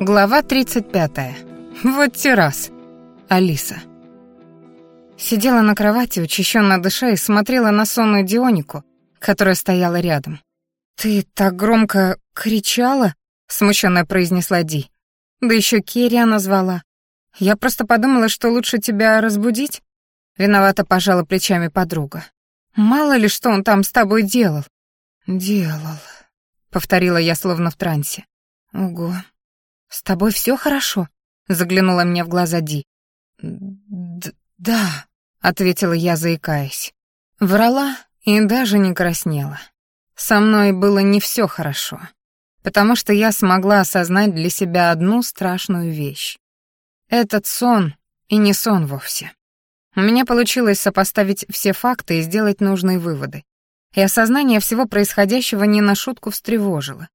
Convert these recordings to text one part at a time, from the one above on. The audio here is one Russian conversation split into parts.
Глава 35. Вот террас. Алиса. Сидела на кровати, учащенно дыша, и смотрела на сонную Дионику, которая стояла рядом. «Ты так громко кричала?» — смущенно произнесла Ди. «Да еще Керри назвала. Я просто подумала, что лучше тебя разбудить». Виновато пожала плечами подруга. «Мало ли, что он там с тобой делал». «Делал», — повторила я словно в трансе. «Ого, «С тобой все хорошо?» — заглянула мне в глаза Ди. «Да», — ответила я, заикаясь. Врала и даже не краснела. Со мной было не все хорошо, потому что я смогла осознать для себя одну страшную вещь. Этот сон и не сон вовсе. У меня получилось сопоставить все факты и сделать нужные выводы. И осознание всего происходящего не на шутку встревожило.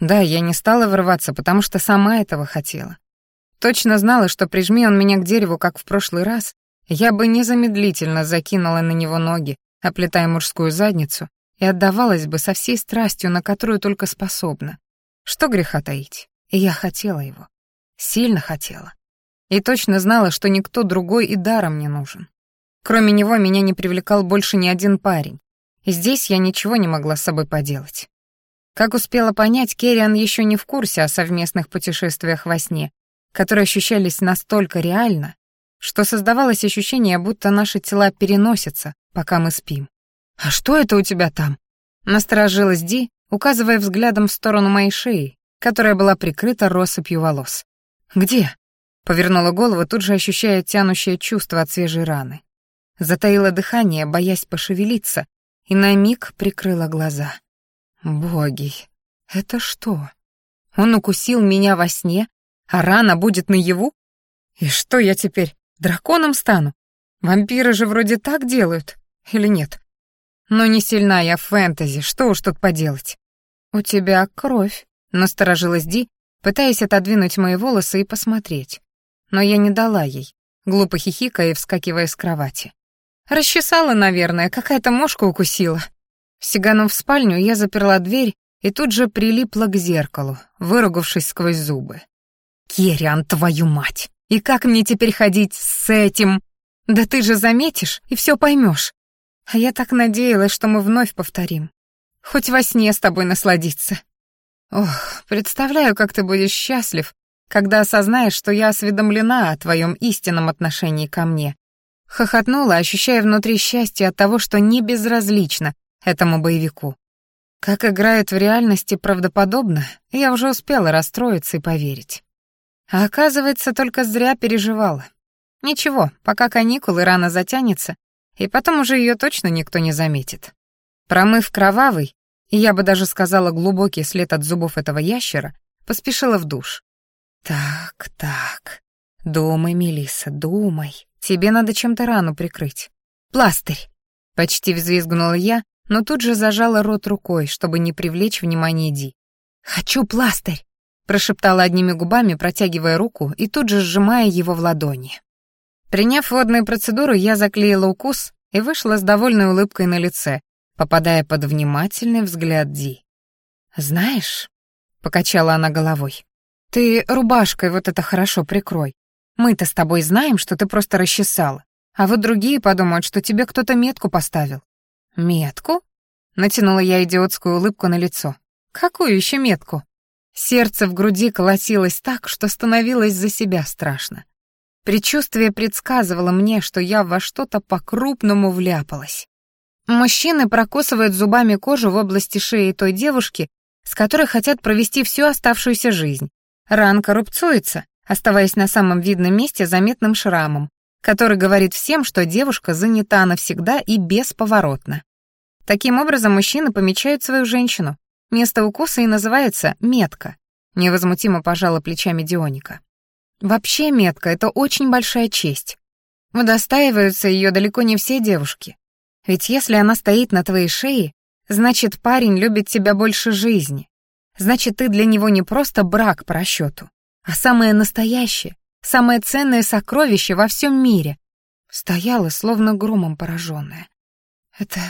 Да, я не стала врываться, потому что сама этого хотела. Точно знала, что прижми он меня к дереву, как в прошлый раз, я бы незамедлительно закинула на него ноги, оплетая мужскую задницу, и отдавалась бы со всей страстью, на которую только способна. Что греха таить? И я хотела его. Сильно хотела. И точно знала, что никто другой и даром не нужен. Кроме него меня не привлекал больше ни один парень. И здесь я ничего не могла с собой поделать. Как успела понять, Керриан еще не в курсе о совместных путешествиях во сне, которые ощущались настолько реально, что создавалось ощущение, будто наши тела переносятся, пока мы спим. «А что это у тебя там?» Насторожилась Ди, указывая взглядом в сторону моей шеи, которая была прикрыта россыпью волос. «Где?» Повернула голову, тут же ощущая тянущее чувство от свежей раны. Затаила дыхание, боясь пошевелиться, и на миг прикрыла глаза. Боги, это что? Он укусил меня во сне, а рана будет наяву? И что я теперь, драконом стану? Вампиры же вроде так делают, или нет? Но не сильна я в фэнтези, что уж тут поделать. У тебя кровь, насторожилась Ди, пытаясь отодвинуть мои волосы и посмотреть. Но я не дала ей, глупо хихикая и вскакивая с кровати. Расчесала, наверное, какая-то мошка укусила. Сиганув в спальню, я заперла дверь и тут же прилипла к зеркалу, выругавшись сквозь зубы. «Керриан, твою мать! И как мне теперь ходить с этим? Да ты же заметишь и все поймешь. А я так надеялась, что мы вновь повторим. Хоть во сне с тобой насладиться. Ох, представляю, как ты будешь счастлив, когда осознаешь, что я осведомлена о твоем истинном отношении ко мне». Хохотнула, ощущая внутри счастье от того, что не безразлично, этому боевику. Как играют в реальности правдоподобно, я уже успела расстроиться и поверить. А оказывается, только зря переживала. Ничего, пока каникулы рано затянется, и потом уже ее точно никто не заметит. Промыв кровавый, и я бы даже сказала глубокий след от зубов этого ящера, поспешила в душ. «Так, так, думай, Мелиса, думай, тебе надо чем-то рану прикрыть. Пластырь!» Почти взвизгнула я, но тут же зажала рот рукой, чтобы не привлечь внимание Ди. «Хочу пластырь!» — прошептала одними губами, протягивая руку и тут же сжимая его в ладони. Приняв водную процедуру, я заклеила укус и вышла с довольной улыбкой на лице, попадая под внимательный взгляд Ди. «Знаешь...» — покачала она головой. «Ты рубашкой вот это хорошо прикрой. Мы-то с тобой знаем, что ты просто расчесала, а вот другие подумают, что тебе кто-то метку поставил. «Метку?» — натянула я идиотскую улыбку на лицо. «Какую еще метку?» Сердце в груди колотилось так, что становилось за себя страшно. Предчувствие предсказывало мне, что я во что-то по-крупному вляпалась. Мужчины прокусывают зубами кожу в области шеи той девушки, с которой хотят провести всю оставшуюся жизнь. Ранка рубцуется, оставаясь на самом видном месте заметным шрамом, который говорит всем, что девушка занята навсегда и бесповоротно. Таким образом, мужчины помечают свою женщину. Место укуса и называется метка. Невозмутимо пожала плечами Дионика. Вообще метка — это очень большая честь. Удостаиваются ее далеко не все девушки. Ведь если она стоит на твоей шее, значит, парень любит тебя больше жизни. Значит, ты для него не просто брак по расчету, а самое настоящее, самое ценное сокровище во всем мире. Стояла, словно громом пораженная. Это...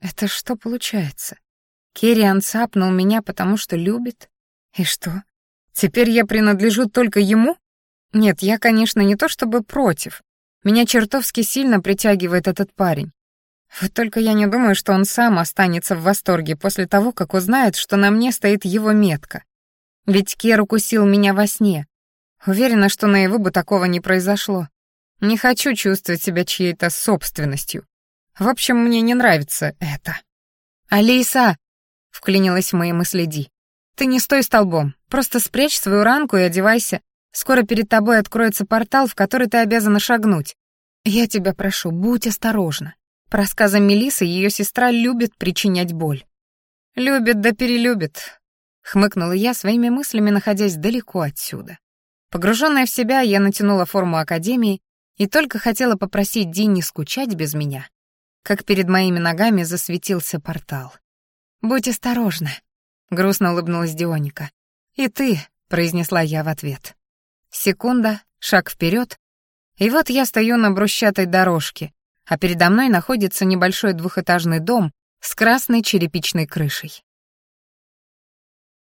это что получается? Керриан цапнул меня, потому что любит? И что? Теперь я принадлежу только ему? Нет, я, конечно, не то чтобы против. Меня чертовски сильно притягивает этот парень. Вот только я не думаю, что он сам останется в восторге после того, как узнает, что на мне стоит его метка. Ведь Кер укусил меня во сне, Уверена, что на его бы такого не произошло. Не хочу чувствовать себя чьей-то собственностью. В общем, мне не нравится это. «Алиса!» — вклинилась в мои мысли Ди. «Ты не стой столбом. Просто спрячь свою ранку и одевайся. Скоро перед тобой откроется портал, в который ты обязана шагнуть. Я тебя прошу, будь осторожна. По рассказам Мелисы, ее сестра любит причинять боль». «Любит да перелюбит», — хмыкнула я своими мыслями, находясь далеко отсюда. Погруженная в себя, я натянула форму академии и только хотела попросить Ди не скучать без меня, как перед моими ногами засветился портал. «Будь осторожна», — грустно улыбнулась Дионика. «И ты», — произнесла я в ответ. Секунда, шаг вперед, и вот я стою на брусчатой дорожке, а передо мной находится небольшой двухэтажный дом с красной черепичной крышей.